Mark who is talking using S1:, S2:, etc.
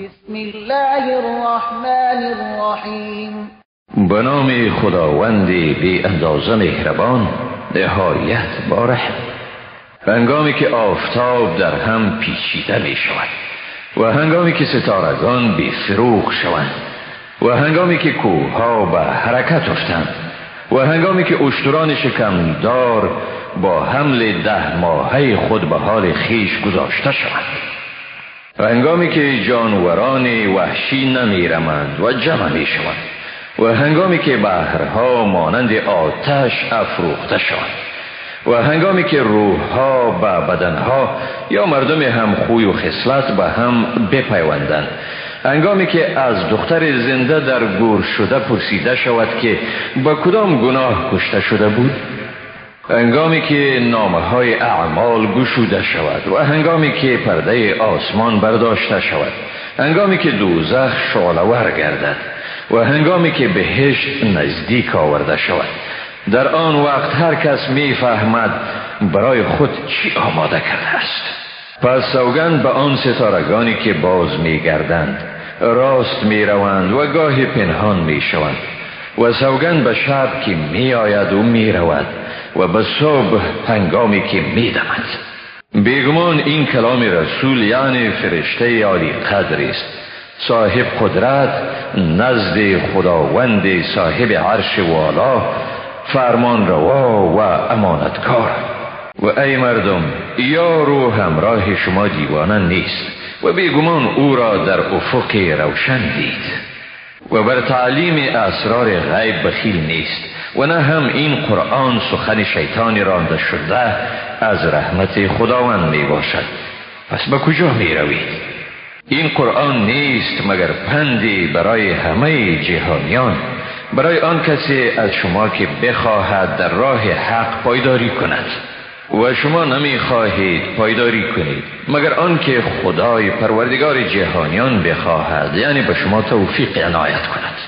S1: بسم الله الرحمن الرحیم
S2: به نام خداوند بی اندازه مهربان نهایت باره هنگامی که آفتاب در هم پیچیده می شود و هنگامی که ستارگان بی فروغ شوند و هنگامی که کوه به حرکت افتند و هنگامی که اشتران شکمدار با حمل ده ماهه خود به حال خیش گذاشته شوند. و هنگامی که جانوران وحشی نمیرمند و جمع می شوند و هنگامی که بحرها مانند آتش افروخته شوند و هنگامی که روحها به بدنها یا مردم هم خوی و خصلت به هم بپیوندند. هنگامی که از دختر زنده در گور شده پرسیده شود که با کدام گناه کشته شده بود؟ هنگامی که نامه های اعمال گشوده شود و هنگامی که پرده آسمان برداشته شود هنگامی که دوزخ شعلور گردد و هنگامی که بهشت نزدیک آورده شود در آن وقت هر کس می فهمد برای خود چی آماده کرده است. پس سوگند به آن ستارگانی که باز می گردند راست می روند و گاهی پنهان می شوند و سوگند به شب که می آید و می رود و به صبح هنگامی که می دمد بیگمان این کلام رسول یعنی فرشته عالی قدر است. صاحب قدرت نزد خداوند صاحب عرش والا فرمان روا و امانتکار. و ای مردم یا رو همراه شما دیوانه نیست و بیگمان او را در افق روشن دید. و بر تعلیم اسرار غیب بخیل نیست و نه هم این قرآن سخن شیطانی رانده شده از رحمت خداوند می باشد پس به کجا می روید؟ این قرآن نیست مگر پندی برای همه جهانیان برای آن کسی از شما که بخواهد در راه حق پایداری کند و شما نمی خواهید پایداری کنید مگر آنکه خدای پروردگار جهانیان بخواهد یعنی به شما توفیق عنایت کند.